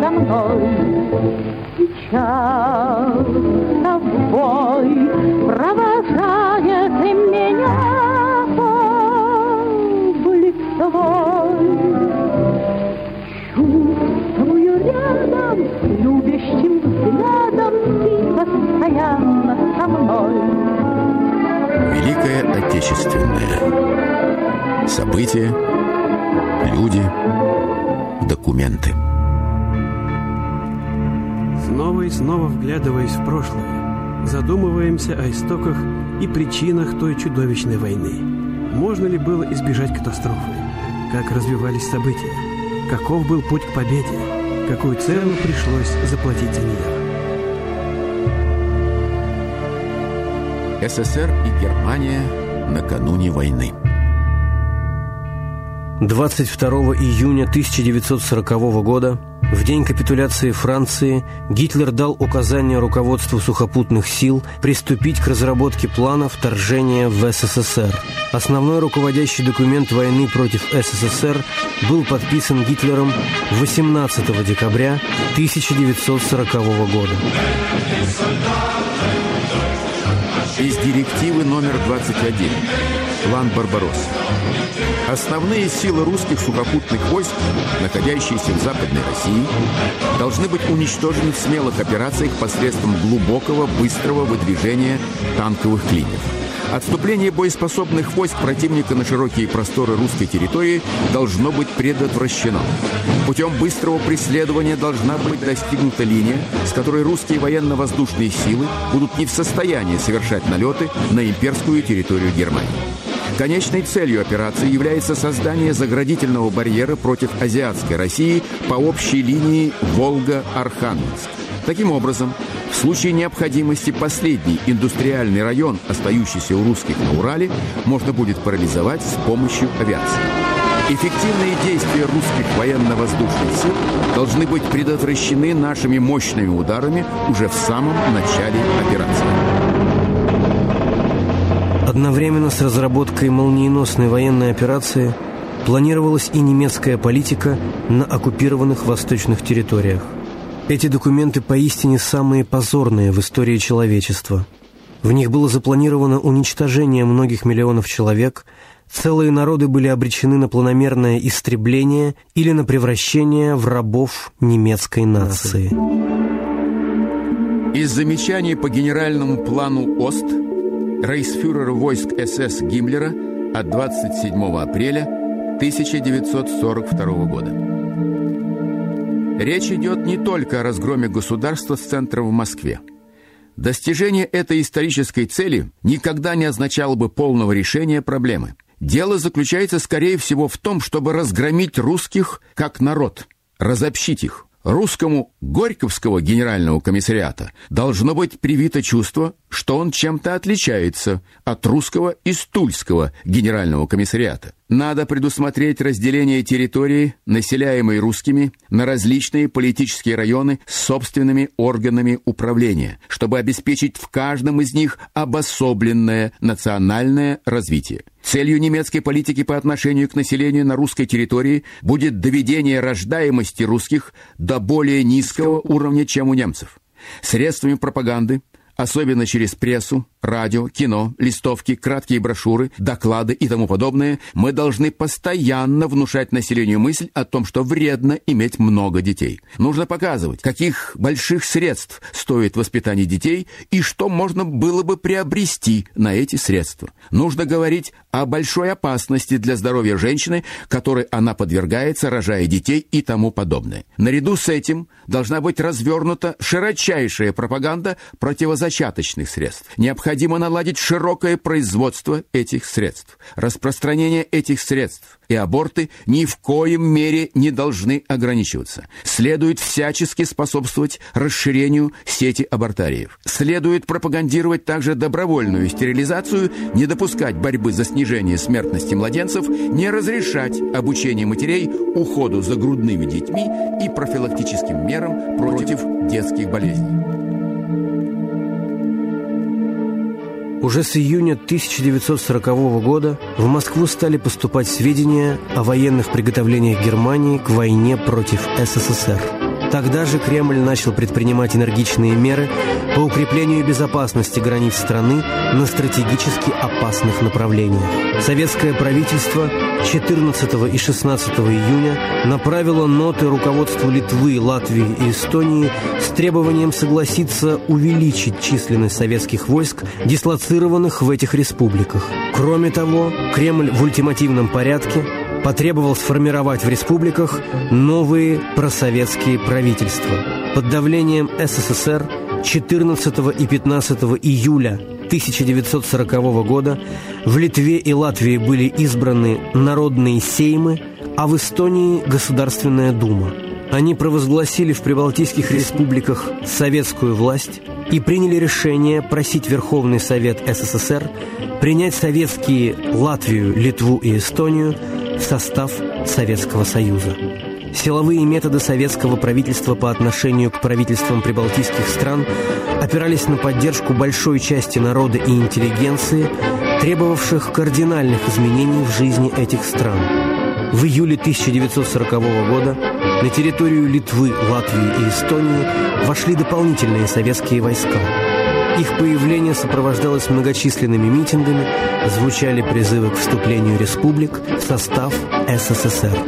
предо мной. Сейчас тобой провожает меня облик твой чувствую рядом, любящим взглядом ты постоянно со мной. Великая Отечественная. События, люди, документы. Снова и снова вглядываясь в прошлое, задумываемся о истоках и причинах той чудовищной войны. Можно ли было избежать катастрофы? Как развивались события? Каков был путь к победе? Какую цену пришлось заплатить за нее? СССР и Германия накануне войны. 22 июня 1940 года, в день капитуляции Франции, Гитлер дал указание руководству сухопутных сил приступить к разработке плана вторжения в СССР. Основной руководящий документ войны против СССР был подписан Гитлером 18 декабря 1940 года. Из директивы номер 21. План Барбаросса. Основные силы русских сухопутных войск, находящиеся в Западной России, должны быть уничтожены в смелых операциях посредством глубокого, быстрого выдвижения танковых клиньев. Отступление боеспособных войск противника на широкие просторы русской территории должно быть предотвращено. Путем быстрого преследования должна быть достигнута линия, с которой русские военно-воздушные силы будут не в состоянии совершать налеты на имперскую территорию Германии. Конечной целью операции является создание заградительного барьера против азиатской России по общей линии Волга-Архангельск. Таким образом, в случае необходимости последний индустриальный район, остающийся у русских на Урале, можно будет парализовать с помощью авиации. Эффективные действия русских военно-воздушных сил должны быть предотвращены нашими мощными ударами уже в самом начале операции. Одновременно с разработкой молниеносной военной операции планировалась и немецкая политика на оккупированных восточных территориях. Эти документы поистине самые позорные в истории человечества. В них было запланировано уничтожение многих миллионов человек, целые народы были обречены на планомерное истребление или на превращение в рабов немецкой нации. Из замечаний по генеральному плану ОСТ рейхсфюрера войск СС Гиммлера от 27 апреля 1942 года. Речь идет не только о разгроме государства с центра в Москве. Достижение этой исторической цели никогда не означало бы полного решения проблемы. Дело заключается, скорее всего, в том, чтобы разгромить русских как народ, разобщить их. Русскому Горьковского генерального комиссариата должно быть привито чувство, что он чем-то отличается от русского и стульского генерального комиссариата. Надо предусмотреть разделение территории, населяемой русскими, на различные политические районы с собственными органами управления, чтобы обеспечить в каждом из них обособленное национальное развитие. Целью немецкой политики по отношению к населению на русской территории будет доведение рождаемости русских до более низкого уровня, чем у немцев. Средствами пропаганды особенно через прессу, радио, кино, листовки, краткие брошюры, доклады и тому подобное, мы должны постоянно внушать населению мысль о том, что вредно иметь много детей. Нужно показывать, каких больших средств стоит воспитание детей и что можно было бы приобрести на эти средства. Нужно говорить о большой опасности для здоровья женщины, которой она подвергается, рожая детей и тому подобное. Наряду с этим должна быть развернута широчайшая пропаганда противозачаточных средств. Необходимо наладить широкое производство этих средств. Распространение этих средств и аборты ни в коем мере не должны ограничиваться. Следует всячески способствовать расширению сети абортариев. Следует пропагандировать также добровольную стерилизацию, не допускать борьбы за снижение смертности младенцев, не разрешать обучение матерей уходу за грудными детьми и профилактическим мерам против детских болезней. Уже с июня 1940 года в Москву стали поступать сведения о военных приготовлениях Германии к войне против СССР. Тогда же Кремль начал предпринимать энергичные меры по укреплению безопасности границ страны на стратегически опасных направлениях. Советское правительство 14 и 16 июня направило ноты руководству Литвы, Латвии и Эстонии с требованием согласиться увеличить численность советских войск, дислоцированных в этих республиках. Кроме того, Кремль в ультимативном порядке потребовал сформировать в республиках новые просоветские правительства. Под давлением СССР 14 и 15 июля 1940 года в Литве и Латвии были избраны народные сеймы, а в Эстонии – Государственная дума. Они провозгласили в прибалтийских республиках советскую власть и приняли решение просить Верховный Совет СССР принять советские Латвию, Литву и Эстонию в состав Советского Союза. Силовые методы советского правительства по отношению к правительствам прибалтийских стран опирались на поддержку большой части народа и интеллигенции, требовавших кардинальных изменений в жизни этих стран. В июле 1940 года на территорию Литвы, Латвии и Эстонии вошли дополнительные советские войска. Их появление сопровождалось многочисленными митингами, звучали призывы к вступлению республик в состав СССР.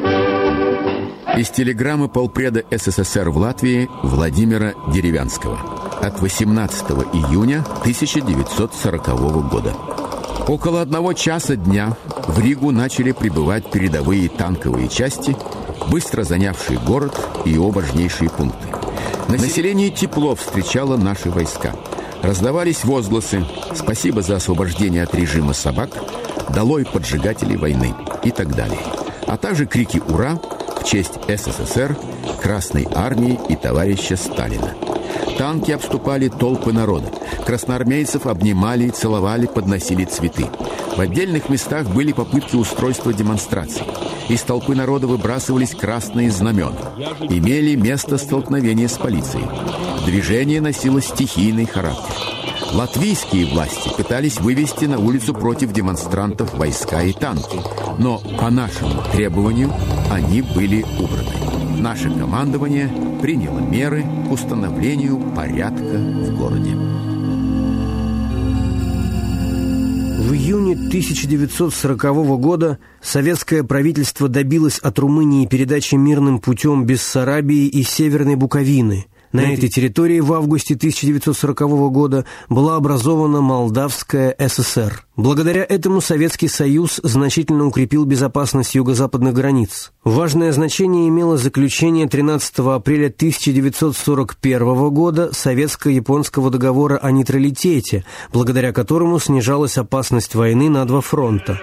Из телеграммы полпреда СССР в Латвии Владимира Деревянского от 18 июня 1940 года. Около одного часа дня в Ригу начали прибывать передовые танковые части, быстро занявшие город и его важнейшие пункты. Население тепло встречало наши войска. Раздавались возгласы «Спасибо за освобождение от режима собак», «Долой поджигателей войны» и так далее. А также крики «Ура!» в честь СССР, Красной Армии и товарища Сталина. Танки обступали толпы народа. Красноармейцев обнимали, целовали, подносили цветы. В отдельных местах были попытки устройства демонстраций. Из толпы народа выбрасывались красные знамена. Имели место столкновения с полицией. Движение носило стихийный характер. Латвийские власти пытались вывести на улицу против демонстрантов войска и танки, но по нашему требованию они были убраны. Наше командование приняло меры к установлению порядка в городе. В июне 1940 года советское правительство добилось от Румынии передачи мирным путем Бессарабии и Северной Буковины – на этой территории в августе 1940 года была образована Молдавская ССР. Благодаря этому Советский Союз значительно укрепил безопасность юго-западных границ. Важное значение имело заключение 13 апреля 1941 года Советско-японского договора о нейтралитете, благодаря которому снижалась опасность войны на два фронта.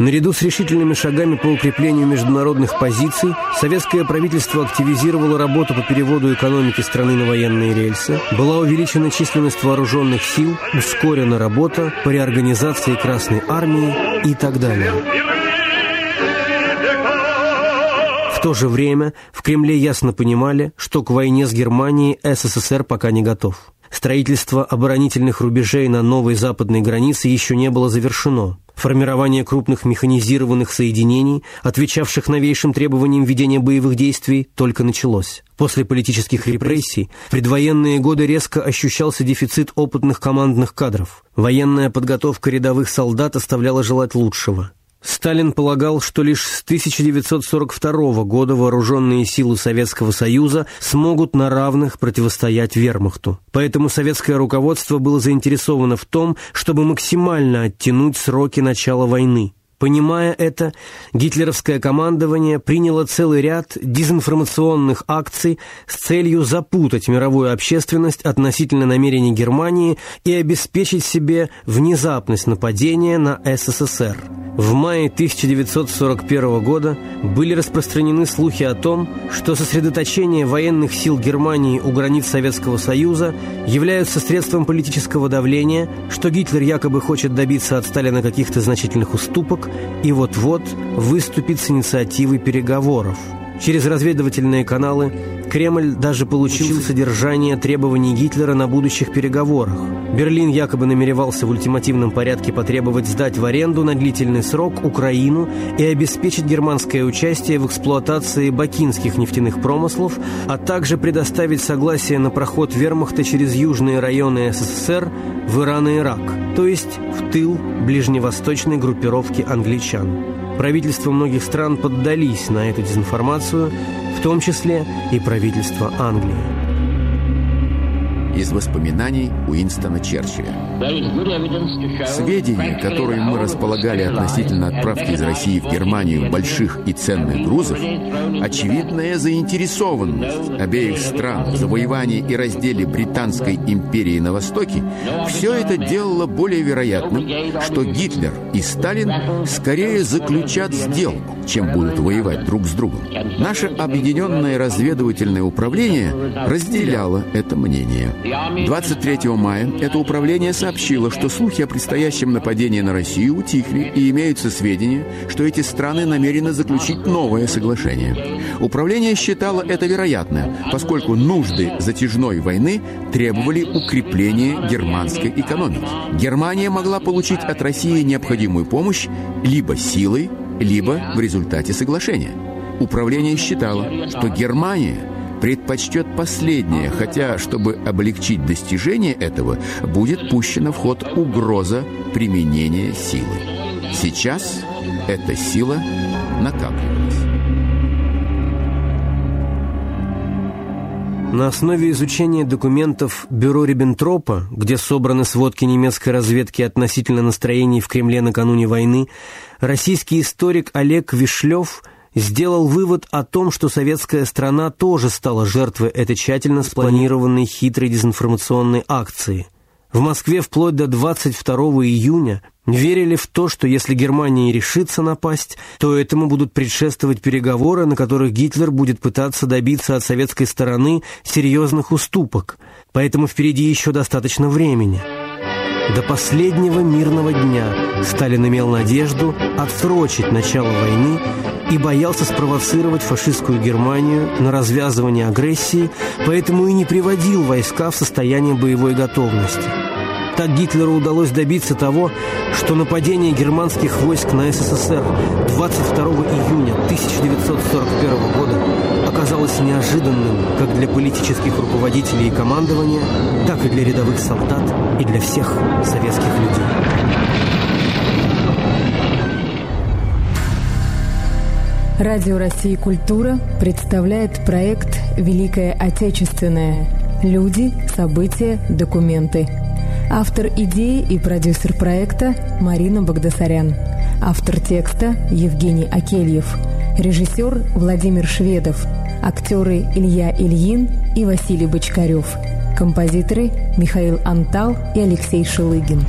Наряду с решительными шагами по укреплению международных позиций, советское правительство активизировало работу по переводу экономики страны на военные рельсы, была увеличена численность вооруженных сил, ускорена работа по реорганизации Красной Армии и так далее. В то же время в Кремле ясно понимали, что к войне с Германией СССР пока не готов. Строительство оборонительных рубежей на новой западной границе еще не было завершено. Формирование крупных механизированных соединений, отвечавших новейшим требованиям ведения боевых действий, только началось. После политических репрессий в предвоенные годы резко ощущался дефицит опытных командных кадров. Военная подготовка рядовых солдат оставляла желать лучшего. Сталин полагал, что лишь с 1942 года вооруженные силы Советского Союза смогут на равных противостоять вермахту. Поэтому советское руководство было заинтересовано в том, чтобы максимально оттянуть сроки начала войны. Понимая это, гитлеровское командование приняло целый ряд дезинформационных акций с целью запутать мировую общественность относительно намерений Германии и обеспечить себе внезапность нападения на СССР. В мае 1941 года были распространены слухи о том, что сосредоточение военных сил Германии у границ Советского Союза являются средством политического давления, что Гитлер якобы хочет добиться от Сталина каких-то значительных уступок и вот-вот выступит с инициативой переговоров. Через разведывательные каналы Кремль даже получил содержание требований Гитлера на будущих переговорах. Берлин якобы намеревался в ультимативном порядке потребовать сдать в аренду на длительный срок Украину и обеспечить германское участие в эксплуатации бакинских нефтяных промыслов, а также предоставить согласие на проход вермахта через южные районы СССР в Иран и Ирак, то есть в тыл ближневосточной группировки англичан. Правительства многих стран поддались на эту дезинформацию, в том числе и правительство Англии из воспоминаний Уинстона Черчилля. Сведения, которые мы располагали относительно отправки из России в Германию больших и ценных грузов, очевидная заинтересованность обеих стран в завоевании и разделе Британской империи на Востоке, все это делало более вероятным, что Гитлер и Сталин скорее заключат сделку, чем будут воевать друг с другом. Наше объединенное разведывательное управление разделяло это мнение. 23 мая это управление сообщило, что слухи о предстоящем нападении на Россию утихли и имеются сведения, что эти страны намерены заключить новое соглашение. Управление считало это вероятным, поскольку нужды затяжной войны требовали укрепления германской экономики. Германия могла получить от России необходимую помощь либо силой, либо в результате соглашения. Управление считало, что Германия предпочтет последнее, хотя, чтобы облегчить достижение этого, будет пущена в ход угроза применения силы. Сейчас эта сила накапливалась. На основе изучения документов Бюро Риббентропа, где собраны сводки немецкой разведки относительно настроений в Кремле накануне войны, российский историк Олег Вишлев – сделал вывод о том, что советская страна тоже стала жертвой этой тщательно спланированной хитрой дезинформационной акции. В Москве вплоть до 22 июня верили в то, что если Германия решится напасть, то этому будут предшествовать переговоры, на которых Гитлер будет пытаться добиться от советской стороны серьезных уступок, поэтому впереди еще достаточно времени. До последнего мирного дня Сталин имел надежду отсрочить начало войны и боялся спровоцировать фашистскую Германию на развязывание агрессии, поэтому и не приводил войска в состояние боевой готовности. Так Гитлеру удалось добиться того, что нападение германских войск на СССР 22 июня 1941 года оказалось неожиданным как для политических руководителей и командования, так и для рядовых солдат и для всех советских людей. Радио России «Культура» представляет проект «Великое Отечественное. Люди, события, документы». Автор идеи и продюсер проекта Марина Багдасарян. Автор текста Евгений Акельев. Режиссер Владимир Шведов. Актеры Илья Ильин и Василий Бочкарев. Композиторы Михаил Антал и Алексей Шелыгин.